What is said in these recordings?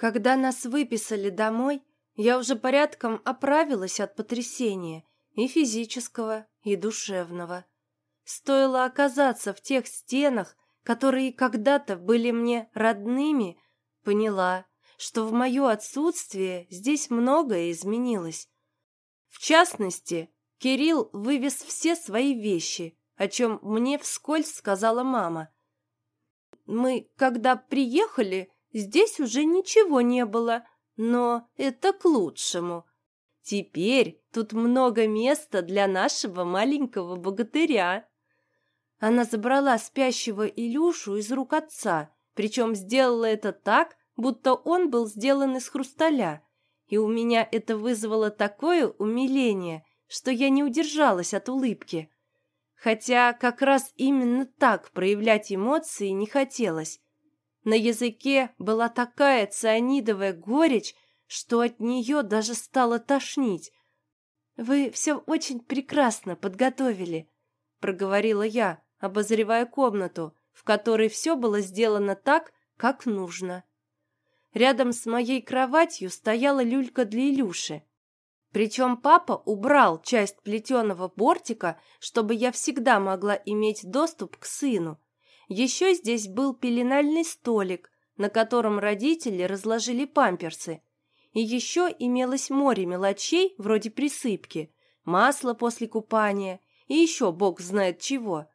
Когда нас выписали домой, я уже порядком оправилась от потрясения и физического, и душевного. Стоило оказаться в тех стенах, которые когда-то были мне родными, поняла, что в мое отсутствие здесь многое изменилось. В частности, Кирилл вывез все свои вещи, о чем мне вскользь сказала мама. Мы, когда приехали, Здесь уже ничего не было, но это к лучшему. Теперь тут много места для нашего маленького богатыря. Она забрала спящего Илюшу из рук отца, причем сделала это так, будто он был сделан из хрусталя. И у меня это вызвало такое умиление, что я не удержалась от улыбки. Хотя как раз именно так проявлять эмоции не хотелось. На языке была такая цианидовая горечь, что от нее даже стало тошнить. «Вы все очень прекрасно подготовили», — проговорила я, обозревая комнату, в которой все было сделано так, как нужно. Рядом с моей кроватью стояла люлька для Илюши. Причем папа убрал часть плетеного бортика, чтобы я всегда могла иметь доступ к сыну. Еще здесь был пеленальный столик, на котором родители разложили памперсы. И еще имелось море мелочей, вроде присыпки, масло после купания и еще бог знает чего.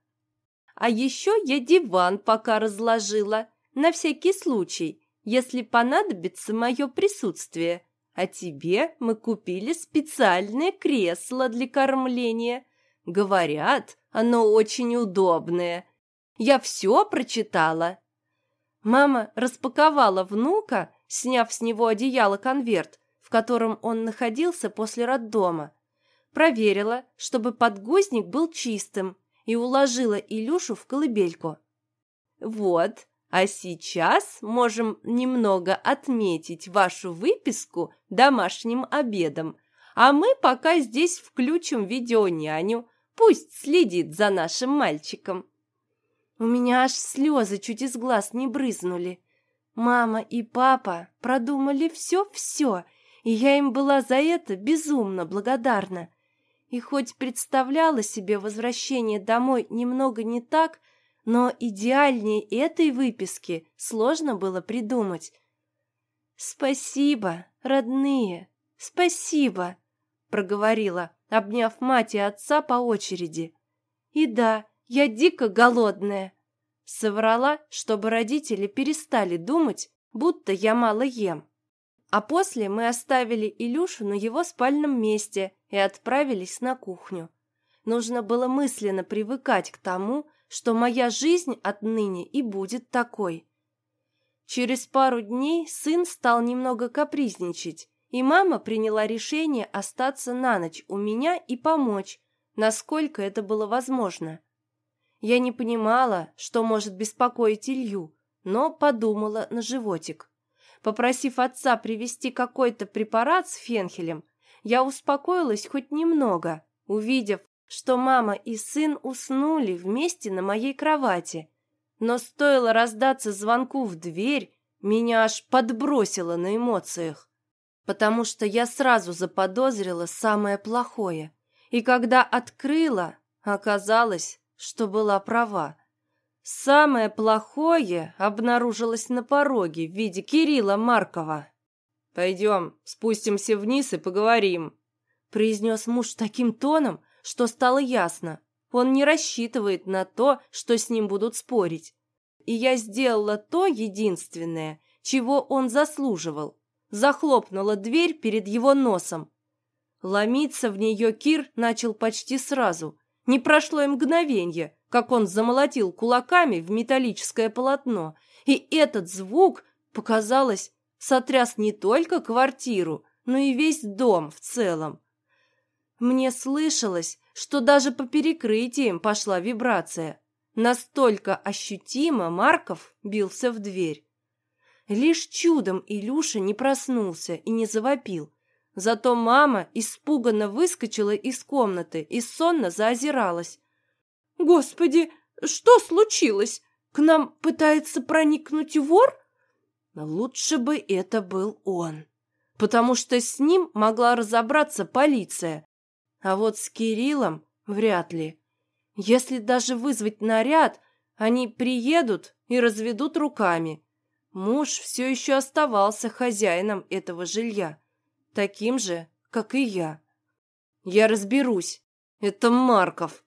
А еще я диван пока разложила, на всякий случай, если понадобится мое присутствие. А тебе мы купили специальное кресло для кормления. Говорят, оно очень удобное, я все прочитала. Мама распаковала внука, сняв с него одеяло-конверт, в котором он находился после роддома. Проверила, чтобы подгузник был чистым, и уложила Илюшу в колыбельку. «Вот, а сейчас можем немного отметить вашу выписку домашним обедом, а мы пока здесь включим видеоняню, пусть следит за нашим мальчиком». У меня аж слезы чуть из глаз не брызнули. Мама и папа продумали все-все, и я им была за это безумно благодарна. И хоть представляла себе возвращение домой немного не так, но идеальнее этой выписки сложно было придумать. «Спасибо, родные, спасибо», — проговорила, обняв мать и отца по очереди. «И да, я дико голодная. Соврала, чтобы родители перестали думать, будто я мало ем. А после мы оставили Илюшу на его спальном месте и отправились на кухню. Нужно было мысленно привыкать к тому, что моя жизнь отныне и будет такой. Через пару дней сын стал немного капризничать, и мама приняла решение остаться на ночь у меня и помочь, насколько это было возможно. Я не понимала, что может беспокоить Илью, но подумала на животик. Попросив отца привезти какой-то препарат с фенхелем, я успокоилась хоть немного, увидев, что мама и сын уснули вместе на моей кровати. Но стоило раздаться звонку в дверь, меня аж подбросило на эмоциях, потому что я сразу заподозрила самое плохое. И когда открыла, оказалось, что была права. Самое плохое обнаружилось на пороге в виде Кирилла Маркова. «Пойдем, спустимся вниз и поговорим», — произнес муж таким тоном, что стало ясно. Он не рассчитывает на то, что с ним будут спорить. И я сделала то единственное, чего он заслуживал. Захлопнула дверь перед его носом. Ломиться в нее Кир начал почти сразу — не прошло и мгновенье, как он замолотил кулаками в металлическое полотно, и этот звук, показалось, сотряс не только квартиру, но и весь дом в целом. Мне слышалось, что даже по перекрытиям пошла вибрация. Настолько ощутимо Марков бился в дверь. Лишь чудом Илюша не проснулся и не завопил. Зато мама испуганно выскочила из комнаты и сонно заозиралась. «Господи, что случилось? К нам пытается проникнуть вор?» Лучше бы это был он, потому что с ним могла разобраться полиция. А вот с Кириллом вряд ли. Если даже вызвать наряд, они приедут и разведут руками. Муж все еще оставался хозяином этого жилья, таким же, как и я. Я разберусь. Это Марков.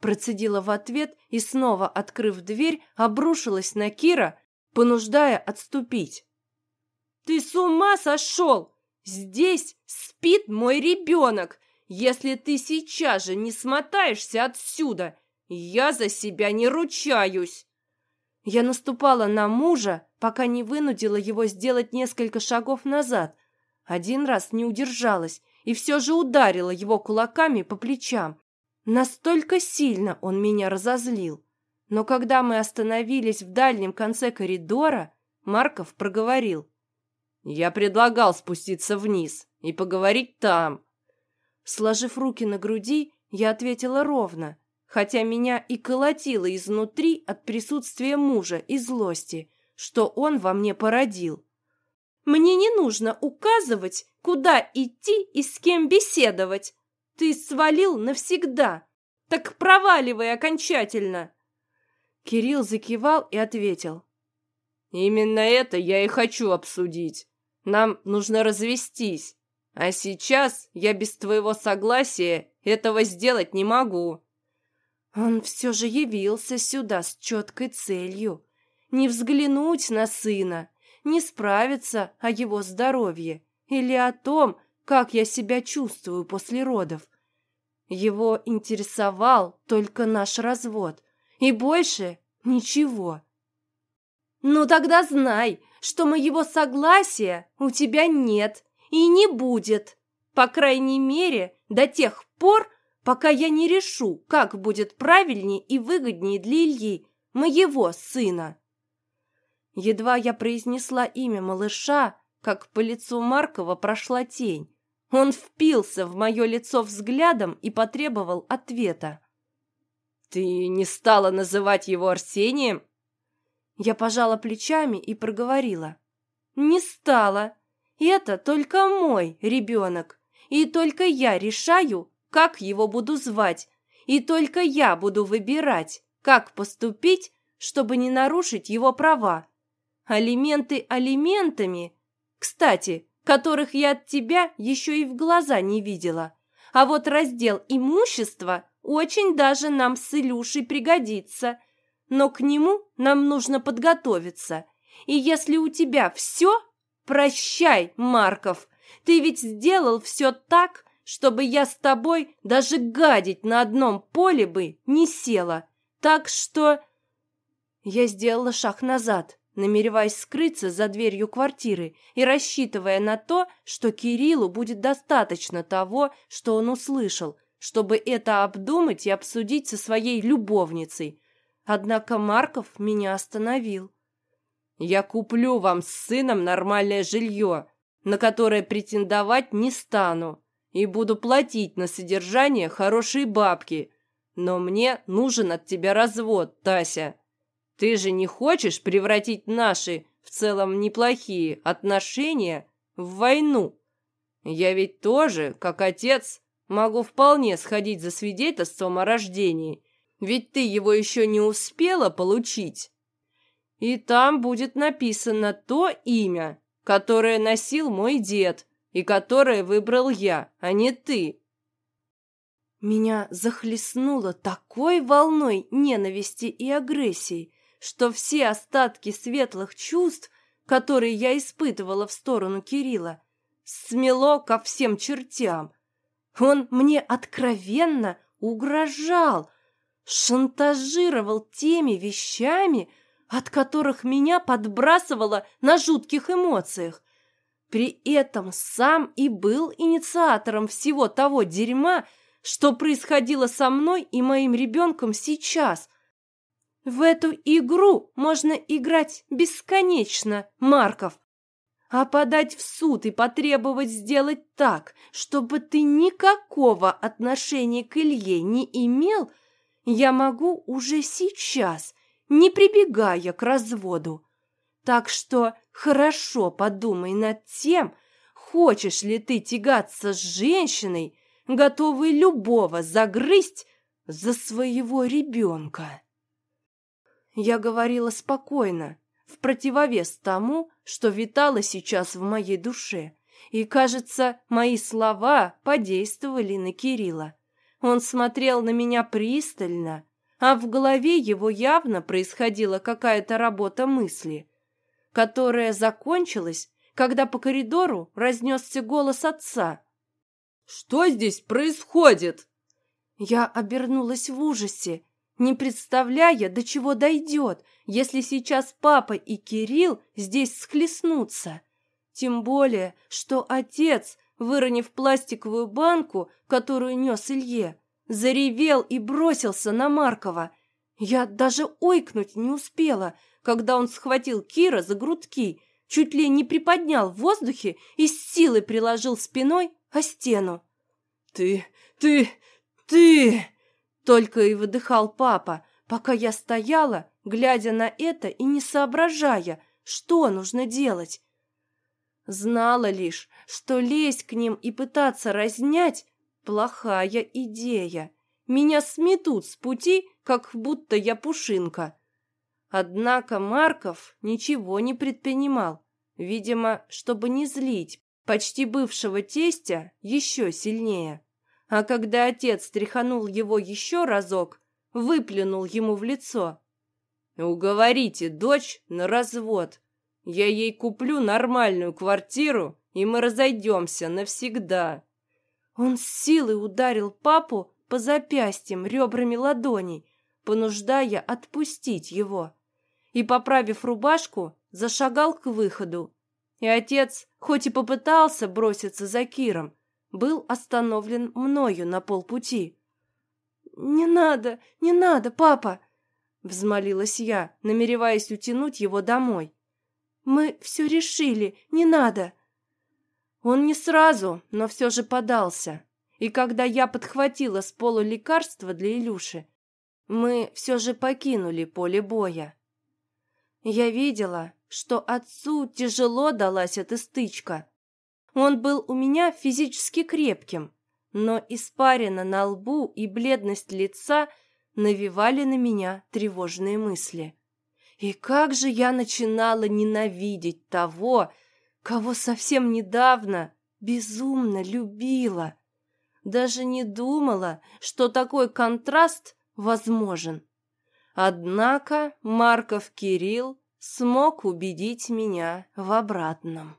Процедила в ответ и снова, открыв дверь, обрушилась на Кира, понуждая отступить. «Ты с ума сошел? Здесь спит мой ребенок! Если ты сейчас же не смотаешься отсюда, я за себя не ручаюсь!» Я наступала на мужа, пока не вынудила его сделать несколько шагов назад. Один раз не удержалась и все же ударила его кулаками по плечам. Настолько сильно он меня разозлил. Но когда мы остановились в дальнем конце коридора, Марков проговорил. «Я предлагал спуститься вниз и поговорить там». Сложив руки на груди, я ответила ровно, хотя меня и колотило изнутри от присутствия мужа и злости, что он во мне породил. «Мне не нужно указывать, куда идти и с кем беседовать. Ты свалил навсегда. Так проваливай окончательно. Кирилл закивал и ответил. Именно это я и хочу обсудить. Нам нужно развестись. А сейчас я без твоего согласия этого сделать не могу. Он все же явился сюда с четкой целью. Не взглянуть на сына, не справиться о его здоровье или о том, как я себя чувствую после родов. Его интересовал только наш развод, и больше ничего. «Ну тогда знай, что моего согласия у тебя нет и не будет, по крайней мере, до тех пор, пока я не решу, как будет правильнее и выгоднее для Ильи, моего сына». Едва я произнесла имя малыша, как по лицу Маркова прошла тень. Он впился в мое лицо взглядом и потребовал ответа. «Ты не стала называть его Арсением?» Я пожала плечами и проговорила. «Не стала. Это только мой ребенок. И только я решаю, как его буду звать. И только я буду выбирать, как поступить, чтобы не нарушить его права. Алименты алиментами. Кстати, которых я от тебя еще и в глаза не видела. А вот раздел имущества очень даже нам с Илюшей пригодится. Но к нему нам нужно подготовиться. И если у тебя все, прощай, Марков. Ты ведь сделал все так, чтобы я с тобой даже гадить на одном поле бы не села. Так что... Я сделала шаг назад намереваясь скрыться за дверью квартиры и рассчитывая на то, что Кириллу будет достаточно того, что он услышал, чтобы это обдумать и обсудить со своей любовницей. Однако Марков меня остановил. «Я куплю вам с сыном нормальное жилье, на которое претендовать не стану, и буду платить на содержание хорошие бабки, но мне нужен от тебя развод, Тася». Ты же не хочешь превратить наши, в целом неплохие, отношения в войну? Я ведь тоже, как отец, могу вполне сходить за свидетельством о рождении, ведь ты его еще не успела получить. И там будет написано то имя, которое носил мой дед и которое выбрал я, а не ты. Меня захлестнуло такой волной ненависти и агрессии, что все остатки светлых чувств, которые я испытывала в сторону Кирилла, смело ко всем чертям. Он мне откровенно угрожал, шантажировал теми вещами, от которых меня подбрасывало на жутких эмоциях. При этом сам и был инициатором всего того дерьма, что происходило со мной и моим ребенком сейчас. В эту игру можно играть бесконечно, Марков. А подать в суд и потребовать сделать так, чтобы ты никакого отношения к Илье не имел, я могу уже сейчас, не прибегая к разводу. Так что хорошо подумай над тем, хочешь ли ты тягаться с женщиной, готовой любого загрызть за своего ребенка. Я говорила спокойно, в противовес тому, что витало сейчас в моей душе. И, кажется, мои слова подействовали на Кирилла. Он смотрел на меня пристально, а в голове его явно происходила какая-то работа мысли, которая закончилась, когда по коридору разнесся голос отца. «Что здесь происходит?» Я обернулась в ужасе, не представляя, до чего дойдет, если сейчас папа и Кирилл здесь схлестнутся. Тем более, что отец, выронив пластиковую банку, которую нес Илье, заревел и бросился на Маркова. Я даже ойкнуть не успела, когда он схватил Кира за грудки, чуть ли не приподнял в воздухе и с силой приложил спиной о стену. «Ты, ты, ты!» Только и выдыхал папа, пока я стояла, глядя на это и не соображая, что нужно делать. Знала лишь, что лезть к ним и пытаться разнять – плохая идея. Меня сметут с пути, как будто я пушинка. Однако Марков ничего не предпринимал, видимо, чтобы не злить почти бывшего тестя еще сильнее. А когда отец тряханул его еще разок, выплюнул ему в лицо. «Уговорите дочь на развод. Я ей куплю нормальную квартиру, и мы разойдемся навсегда». Он с силой ударил папу по запястьям ребрами ладоней, понуждая отпустить его. И, поправив рубашку, зашагал к выходу. И отец, хоть и попытался броситься за Киром, был остановлен мною на полпути. «Не надо, не надо, папа!» — взмолилась я, намереваясь утянуть его домой. «Мы все решили, не надо!» Он не сразу, но все же подался. И когда я подхватила с пола лекарства для Илюши, мы все же покинули поле боя. Я видела, что отцу тяжело далась эта стычка, он был у меня физически крепким, но испарина на лбу и бледность лица навевали на меня тревожные мысли. И как же я начинала ненавидеть того, кого совсем недавно безумно любила. Даже не думала, что такой контраст возможен. Однако Марков Кирилл смог убедить меня в обратном.